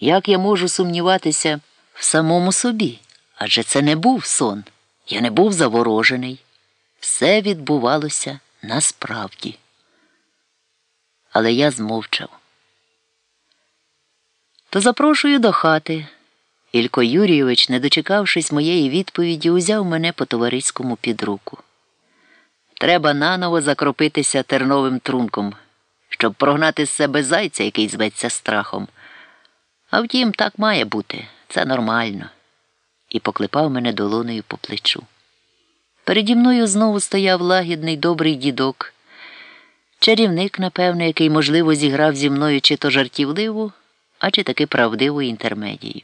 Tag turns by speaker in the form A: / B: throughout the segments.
A: Як я можу сумніватися в самому собі? Адже це не був сон, я не був заворожений. Все відбувалося насправді. Але я змовчав. То запрошую до хати. Ілько Юрійович, не дочекавшись моєї відповіді, узяв мене по товариському під руку. Треба наново закропитися терновим трунком, щоб прогнати з себе зайця, який зветься страхом. А втім, так має бути, це нормально. І поклепав мене долоною по плечу. Переді мною знову стояв лагідний добрий дідок. Чарівник, напевне, який, можливо, зіграв зі мною чи то жартівливу, а чи таки правдиву інтермедію.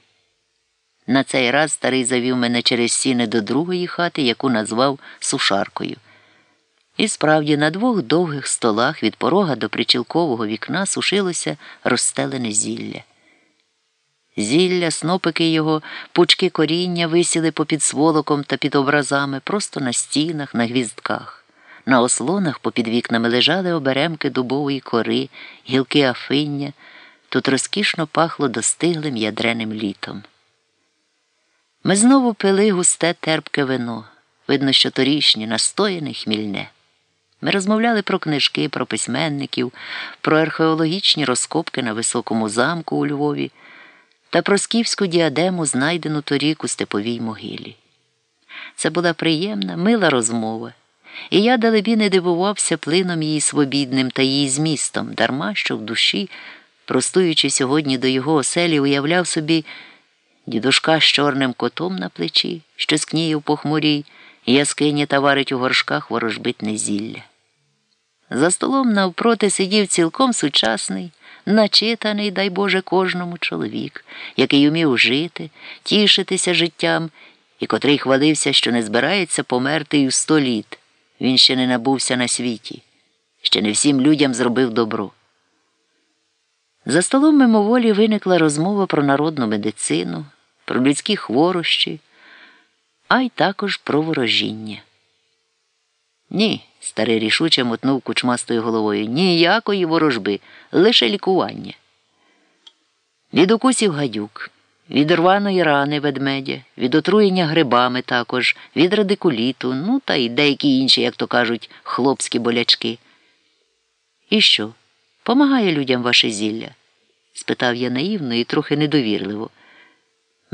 A: На цей раз старий завів мене через сіни до другої хати, яку назвав сушаркою. І справді на двох довгих столах від порога до причілкового вікна сушилося розстелене зілля. Зілля, снопики його, пучки коріння висіли попід сволоком та під образами, просто на стінах, на гвіздках. На ослонах попід вікнами лежали оберемки дубової кори, гілки афиння. Тут розкішно пахло достиглим ядреним літом. Ми знову пили густе терпке вино. Видно, що торішнє, настояне хмільне. Ми розмовляли про книжки, про письменників, про археологічні розкопки на високому замку у Львові та про скіфську діадему, знайдену торік у степовій могилі. Це була приємна, мила розмова, і я далебі не дивувався плином її свобідним та її змістом, дарма що в душі, простуючи сьогодні до його оселі, уявляв собі дідушка з чорним котом на плечі, що скніє в похмурій, яскині та варить у горшках ворожбитне зілля. За столом навпроти сидів цілком сучасний начитаний, дай Боже, кожному чоловік, який умів жити, тішитися життям і котрий хвалився, що не збирається померти й у сто літ. Він ще не набувся на світі, ще не всім людям зробив добро. За столом мимоволі виникла розмова про народну медицину, про людські хворощі, а й також про ворожіння. Ні, старий рішуче мотнув кучмастою головою. Ніякої ворожби, лише лікування. Від укусів гадюк, від рваної рани ведмедя, від отруєння грибами також, від радикуліту, ну та й деякі інші, як то кажуть, хлопські болячки. І що? Помагає людям ваше зілля? спитав я наївно і трохи недовірливо.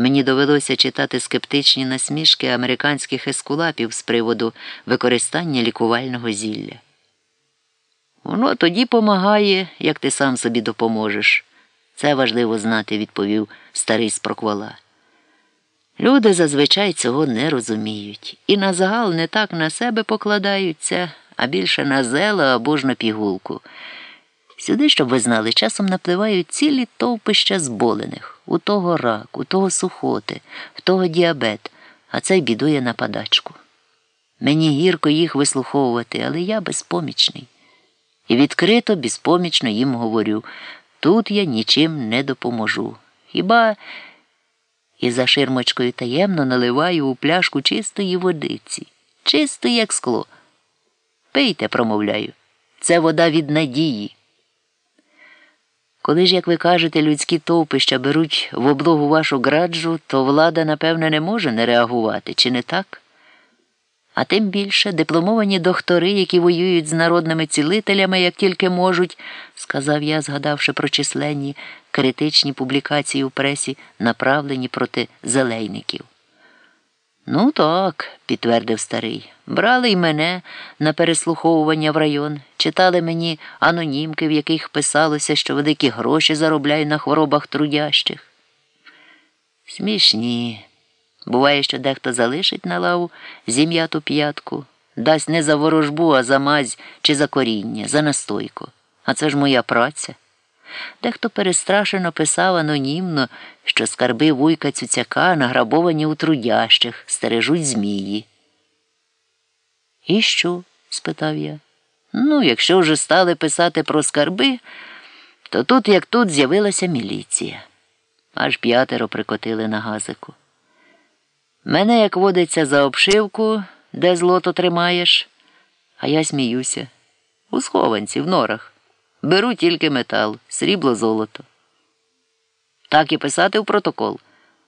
A: Мені довелося читати скептичні насмішки американських ескулапів з приводу використання лікувального зілля. Воно тоді помагає, як ти сам собі допоможеш. Це важливо знати, відповів старий спроквола. Люди зазвичай цього не розуміють і на загал не так на себе покладаються, а більше на зела або ж на пігулку. Сюди, щоб ви знали, часом напливають цілі товпища зболених. У того рак, у того сухоти, в того діабет, а цей бідує на падачку. Мені гірко їх вислуховувати, але я безпомічний. І відкрито, безпомічно їм говорю тут я нічим не допоможу. Хіба і за ширмочкою таємно наливаю у пляшку чистої водиці, чистої, як скло. Пийте, промовляю, це вода від надії. Коли ж, як ви кажете, людські товпища беруть в облогу вашу граджу, то влада, напевне, не може не реагувати, чи не так? А тим більше дипломовані доктори, які воюють з народними цілителями, як тільки можуть, сказав я, згадавши про численні критичні публікації у пресі, направлені проти зелейників. Ну так, підтвердив старий. Брали й мене на переслуховування в район, читали мені анонімки, в яких писалося, що великі гроші заробляю на хворобах трудящих. Смішні. Буває, що дехто залишить на лаву зім'яту п'ятку, дасть не за ворожбу, а за мазь чи за коріння, за настойку. А це ж моя праця. Дехто перестрашено писав анонімно, що скарби вуйка цюцяка награбовані у трудящих, стережуть змії. І що? спитав я. Ну, якщо вже стали писати про скарби, то тут, як тут, з'явилася міліція. Аж п'ятеро прикотили на газику. Мене, як водиться за обшивку, де злото тримаєш, а я сміюся. У схованці, в норах. Беру тільки метал, срібло золото. Так і писати в протокол.